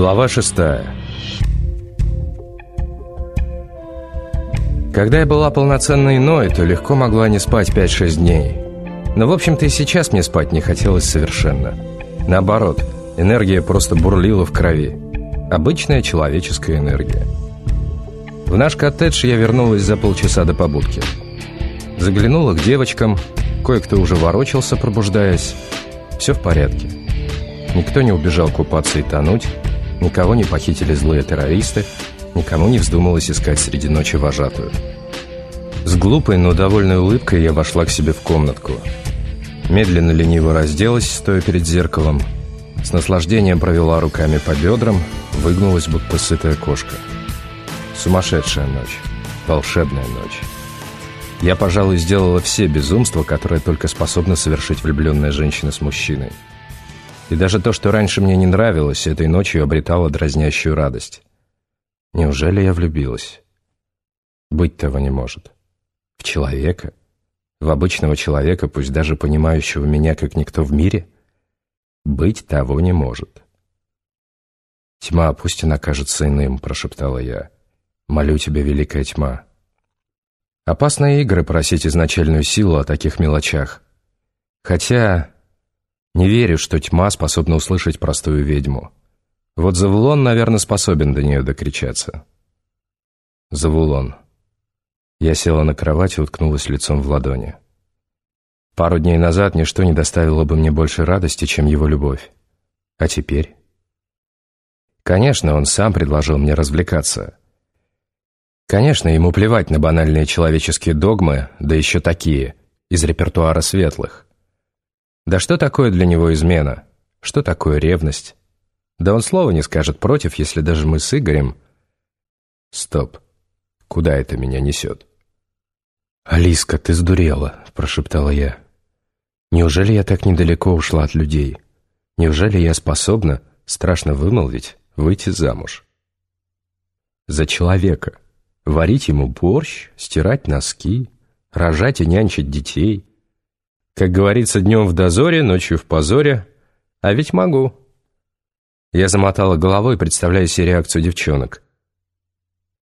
Глава шестая Когда я была полноценной иной, то легко могла не спать 5-6 дней. Но, в общем-то, и сейчас мне спать не хотелось совершенно. Наоборот, энергия просто бурлила в крови. Обычная человеческая энергия. В наш коттедж я вернулась за полчаса до побудки. Заглянула к девочкам, кое-кто уже ворочался, пробуждаясь. Все в порядке. Никто не убежал купаться и тонуть, никого не похитили злые террористы, никому не вздумалось искать среди ночи вожатую. С глупой, но довольной улыбкой я вошла к себе в комнатку. Медленно лениво разделась, стоя перед зеркалом. С наслаждением провела руками по бедрам, выгнулась, будто сытая кошка. Сумасшедшая ночь. Волшебная ночь. Я, пожалуй, сделала все безумства, которые только способна совершить влюбленная женщина с мужчиной. И даже то, что раньше мне не нравилось, этой ночью обретало дразнящую радость. Неужели я влюбилась? Быть того не может. В человека? В обычного человека, пусть даже понимающего меня как никто в мире? Быть того не может. «Тьма, пусть она кажется иным», — прошептала я. «Молю тебя, великая тьма». Опасные игры просить изначальную силу о таких мелочах. Хотя не верю, что тьма способна услышать простую ведьму. Вот Завулон, наверное, способен до нее докричаться. Завулон. Я села на кровать и уткнулась лицом в ладони. Пару дней назад ничто не доставило бы мне больше радости, чем его любовь. А теперь? Конечно, он сам предложил мне развлекаться. Конечно, ему плевать на банальные человеческие догмы, да еще такие, из репертуара светлых. Да что такое для него измена? Что такое ревность? Да он слова не скажет против, если даже мы с Игорем... Стоп. Куда это меня несет? «Алиска, ты сдурела», — прошептала я. «Неужели я так недалеко ушла от людей? Неужели я способна, страшно вымолвить, выйти замуж?» «За человека. Варить ему борщ, стирать носки, рожать и нянчить детей, как говорится, днем в дозоре, ночью в позоре. А ведь могу. Я замотала головой, представляя себе реакцию девчонок.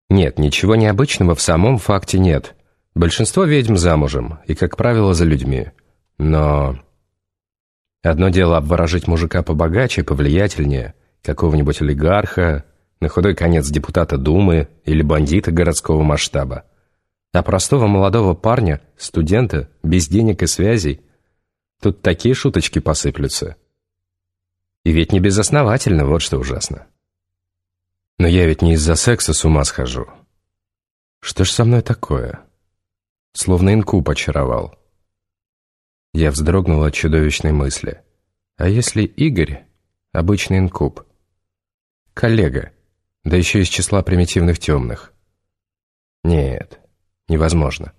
Нет, ничего необычного в самом факте нет. Большинство ведьм замужем, и, как правило, за людьми. Но... Одно дело обворожить мужика побогаче, повлиятельнее, какого-нибудь олигарха, на худой конец депутата Думы или бандита городского масштаба. А простого молодого парня, студента, без денег и связей, Тут такие шуточки посыплются. И ведь не безосновательно, вот что ужасно. Но я ведь не из-за секса с ума схожу. Что ж со мной такое? Словно инкуб очаровал. Я вздрогнул от чудовищной мысли. А если Игорь — обычный инкуб? Коллега, да еще из числа примитивных темных. Нет, невозможно.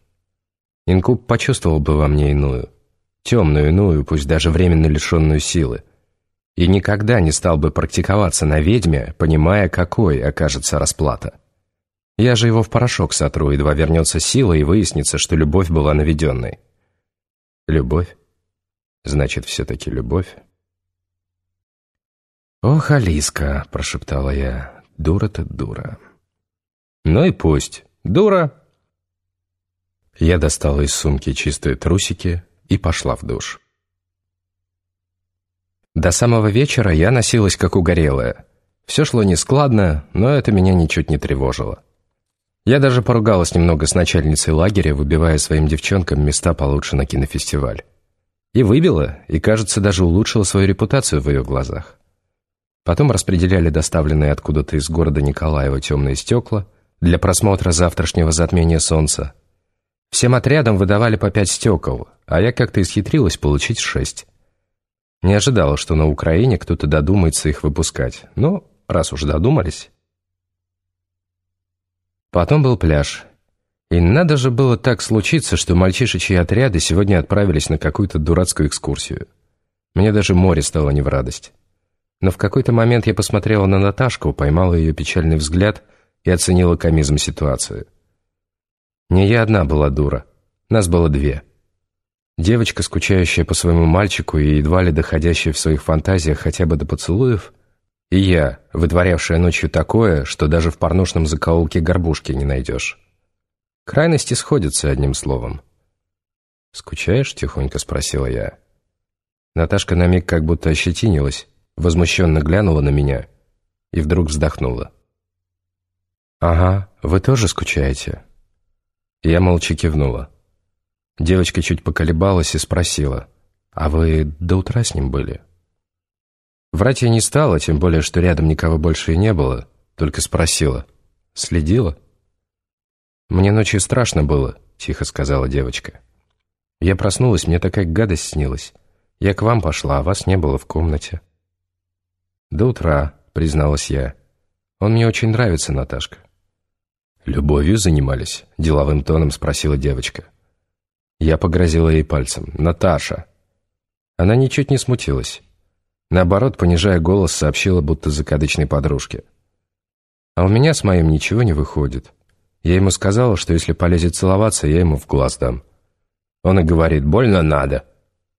Инкуб почувствовал бы во мне иную — темную, иную, пусть даже временно лишенную силы, и никогда не стал бы практиковаться на ведьме, понимая, какой окажется расплата. Я же его в порошок сотру, едва вернется сила и выяснится, что любовь была наведенной. Любовь? Значит, все-таки любовь? «Ох, Алиска!» — прошептала я. «Дура ты, дура!» «Ну и пусть. Дура!» Я достала из сумки чистые трусики, и пошла в душ. До самого вечера я носилась как угорелая. Все шло нескладно, но это меня ничуть не тревожило. Я даже поругалась немного с начальницей лагеря, выбивая своим девчонкам места получше на кинофестиваль. И выбила, и, кажется, даже улучшила свою репутацию в ее глазах. Потом распределяли доставленные откуда-то из города Николаева темные стекла для просмотра завтрашнего затмения солнца, Всем отрядам выдавали по пять стекол, а я как-то исхитрилась получить шесть. Не ожидала, что на Украине кто-то додумается их выпускать. Но раз уж додумались... Потом был пляж. И надо же было так случиться, что мальчишечьи отряды сегодня отправились на какую-то дурацкую экскурсию. Мне даже море стало не в радость. Но в какой-то момент я посмотрела на Наташку, поймала ее печальный взгляд и оценила комизм ситуации. Не я одна была дура. Нас было две. Девочка, скучающая по своему мальчику и едва ли доходящая в своих фантазиях хотя бы до поцелуев, И я, вытворявшая ночью такое, что даже в порнушном закоулке горбушки не найдешь. Крайности сходятся одним словом. «Скучаешь?» — тихонько спросила я. Наташка на миг как будто ощетинилась, возмущенно глянула на меня и вдруг вздохнула. «Ага, вы тоже скучаете?» Я молча кивнула. Девочка чуть поколебалась и спросила, «А вы до утра с ним были?» Врать я не стала, тем более, что рядом никого больше и не было, только спросила, «Следила?» «Мне ночью страшно было», — тихо сказала девочка. «Я проснулась, мне такая гадость снилась. Я к вам пошла, а вас не было в комнате». «До утра», — призналась я. «Он мне очень нравится, Наташка». «Любовью занимались?» — деловым тоном спросила девочка. Я погрозила ей пальцем. «Наташа!» Она ничуть не смутилась. Наоборот, понижая голос, сообщила, будто закадычной подружке. «А у меня с моим ничего не выходит. Я ему сказала, что если полезет целоваться, я ему в глаз дам. Он и говорит, больно надо.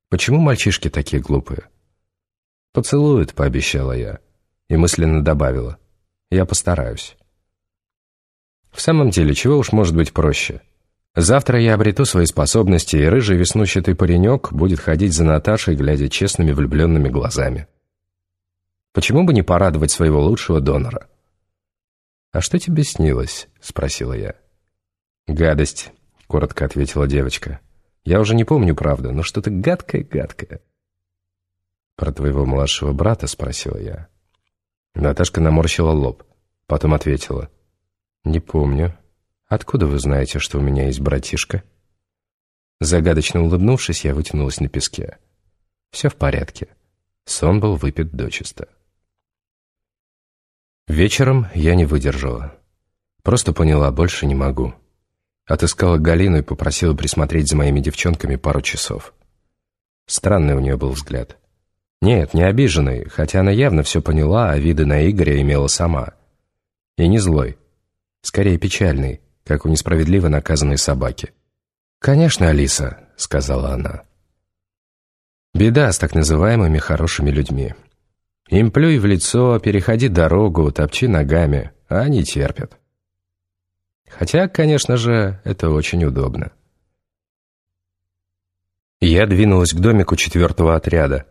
Почему мальчишки такие глупые?» «Поцелуют», — пообещала я. И мысленно добавила. «Я постараюсь». В самом деле, чего уж может быть проще? Завтра я обрету свои способности, и рыжий веснущатый паренек будет ходить за Наташей, глядя честными влюбленными глазами. Почему бы не порадовать своего лучшего донора? «А что тебе снилось?» — спросила я. «Гадость», — коротко ответила девочка. «Я уже не помню, правда, но что-то гадкое-гадкое». «Про твоего младшего брата?» — спросила я. Наташка наморщила лоб, потом ответила. «Не помню. Откуда вы знаете, что у меня есть братишка?» Загадочно улыбнувшись, я вытянулась на песке. «Все в порядке». Сон был выпит дочисто. Вечером я не выдержала. Просто поняла, больше не могу. Отыскала Галину и попросила присмотреть за моими девчонками пару часов. Странный у нее был взгляд. Нет, не обиженный, хотя она явно все поняла, а виды на Игоря имела сама. И не злой. Скорее печальный, как у несправедливо наказанной собаки. «Конечно, Алиса», — сказала она. «Беда с так называемыми хорошими людьми. Им плюй в лицо, переходи дорогу, топчи ногами, а они терпят. Хотя, конечно же, это очень удобно». Я двинулась к домику четвертого отряда.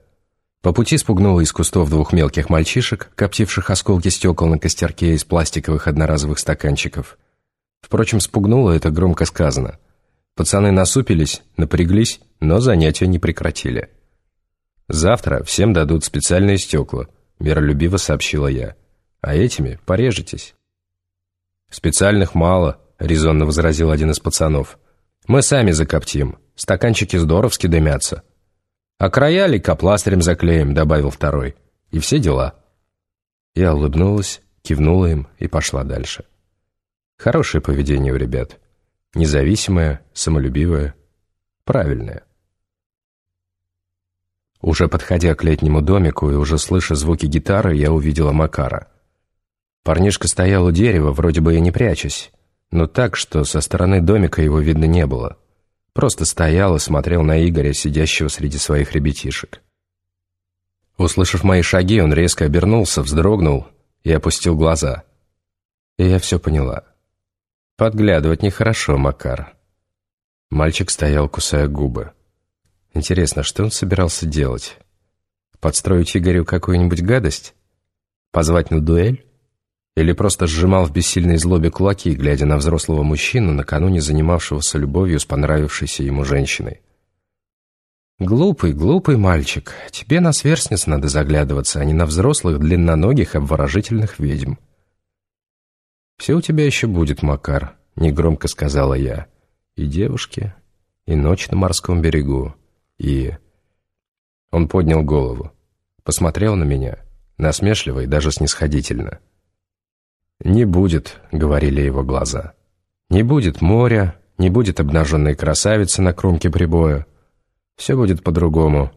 По пути спугнула из кустов двух мелких мальчишек, коптивших осколки стекол на костерке из пластиковых одноразовых стаканчиков. Впрочем, спугнула это громко сказано. Пацаны насупились, напряглись, но занятия не прекратили. «Завтра всем дадут специальные стекла», — миролюбиво сообщила я. «А этими порежетесь». «Специальных мало», — резонно возразил один из пацанов. «Мы сами закоптим. Стаканчики здоровски дымятся. «А края лейкопластырем заклеим», — добавил второй. «И все дела». Я улыбнулась, кивнула им и пошла дальше. Хорошее поведение у ребят. Независимое, самолюбивое, правильное. Уже подходя к летнему домику и уже слыша звуки гитары, я увидела Макара. Парнишка стоял у дерева, вроде бы и не прячась, но так, что со стороны домика его видно не было. Просто стоял и смотрел на Игоря, сидящего среди своих ребятишек. Услышав мои шаги, он резко обернулся, вздрогнул и опустил глаза. И я все поняла. Подглядывать нехорошо, Макар. Мальчик стоял, кусая губы. Интересно, что он собирался делать? Подстроить Игорю какую-нибудь гадость? Позвать на дуэль? Или просто сжимал в бессильной злобе кулаки, глядя на взрослого мужчину, накануне занимавшегося любовью с понравившейся ему женщиной. «Глупый, глупый мальчик. Тебе на сверстниц надо заглядываться, а не на взрослых, длинноногих, обворожительных ведьм». «Все у тебя еще будет, Макар», — негромко сказала я. «И девушки, и ночь на морском берегу, и...» Он поднял голову, посмотрел на меня, насмешливо и даже снисходительно. «Не будет», — говорили его глаза. «Не будет моря, не будет обнаженной красавицы на кромке прибоя. Все будет по-другому.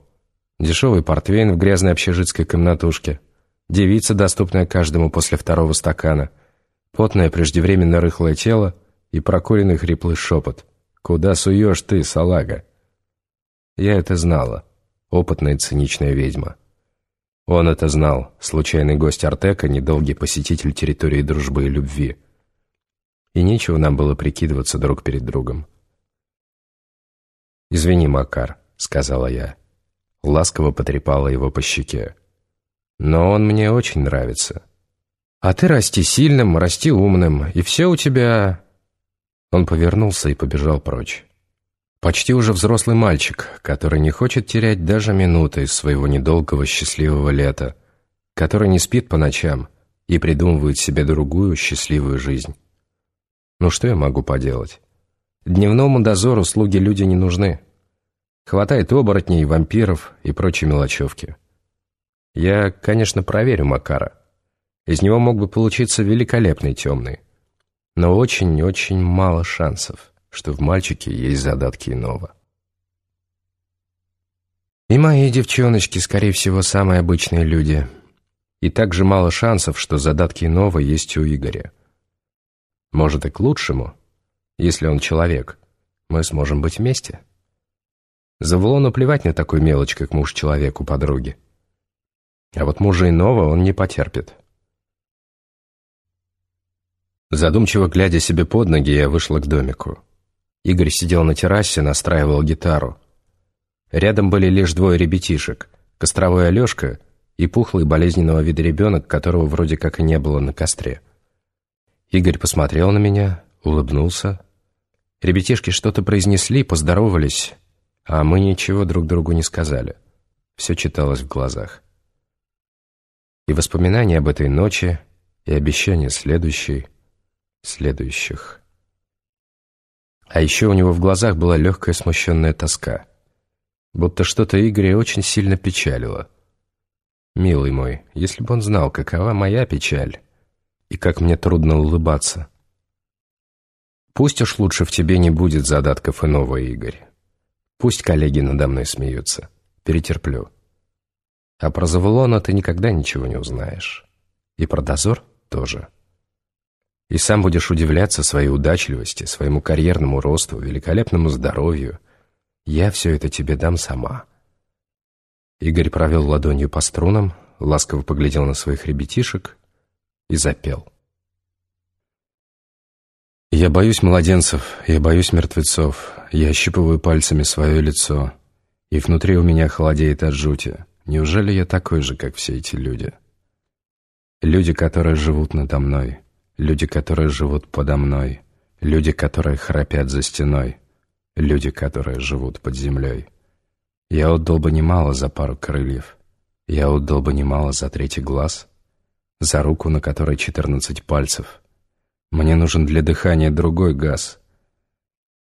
Дешевый портвейн в грязной общежитской комнатушке, девица, доступная каждому после второго стакана, потное преждевременно рыхлое тело и прокуренный хриплый шепот. «Куда суешь ты, салага?» Я это знала, опытная циничная ведьма. Он это знал, случайный гость Артека, недолгий посетитель территории дружбы и любви. И нечего нам было прикидываться друг перед другом. «Извини, Макар», — сказала я. Ласково потрепала его по щеке. «Но он мне очень нравится. А ты расти сильным, расти умным, и все у тебя...» Он повернулся и побежал прочь. Почти уже взрослый мальчик, который не хочет терять даже минуты из своего недолгого счастливого лета, который не спит по ночам и придумывает себе другую счастливую жизнь. Ну что я могу поделать? Дневному дозору слуги люди не нужны. Хватает оборотней, вампиров и прочей мелочевки. Я, конечно, проверю Макара. Из него мог бы получиться великолепный темный. Но очень-очень мало шансов что в мальчике есть задатки иного. И мои девчоночки, скорее всего, самые обычные люди. И также мало шансов, что задатки иного есть у Игоря. Может, и к лучшему, если он человек, мы сможем быть вместе. Завулону плевать на такую мелочь, как муж человеку подруги. А вот мужа иного он не потерпит. Задумчиво глядя себе под ноги, я вышла к домику. Игорь сидел на террасе, настраивал гитару. Рядом были лишь двое ребятишек, костровой Алешка и пухлый болезненного вида ребенок, которого вроде как и не было на костре. Игорь посмотрел на меня, улыбнулся. Ребятишки что-то произнесли, поздоровались, а мы ничего друг другу не сказали. Все читалось в глазах. И воспоминания об этой ночи, и обещания следующей, следующих. А еще у него в глазах была легкая смущенная тоска. Будто что-то Игоря очень сильно печалило. «Милый мой, если бы он знал, какова моя печаль, и как мне трудно улыбаться. Пусть уж лучше в тебе не будет задатков иного, Игорь. Пусть коллеги надо мной смеются. Перетерплю. А про Завулона ты никогда ничего не узнаешь. И про дозор тоже». И сам будешь удивляться своей удачливости, своему карьерному росту, великолепному здоровью. Я все это тебе дам сама». Игорь провел ладонью по струнам, ласково поглядел на своих ребятишек и запел. «Я боюсь младенцев, я боюсь мертвецов, я ощипываю пальцами свое лицо, и внутри у меня холодеет от жути. Неужели я такой же, как все эти люди? Люди, которые живут надо мной» люди, которые живут подо мной, люди, которые храпят за стеной, люди, которые живут под землей. Я отдал бы немало за пару крыльев, я отдал бы немало за третий глаз, за руку, на которой четырнадцать пальцев. Мне нужен для дыхания другой газ.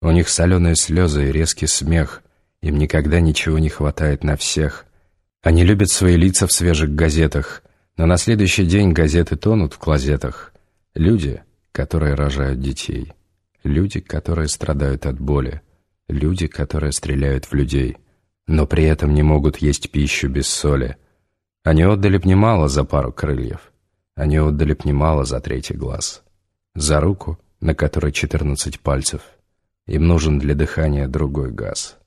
У них соленые слезы и резкий смех, им никогда ничего не хватает на всех. Они любят свои лица в свежих газетах, но на следующий день газеты тонут в клозетах. Люди, которые рожают детей. Люди, которые страдают от боли. Люди, которые стреляют в людей. Но при этом не могут есть пищу без соли. Они отдали б немало за пару крыльев. Они отдали б немало за третий глаз. За руку, на которой четырнадцать пальцев. Им нужен для дыхания другой газ.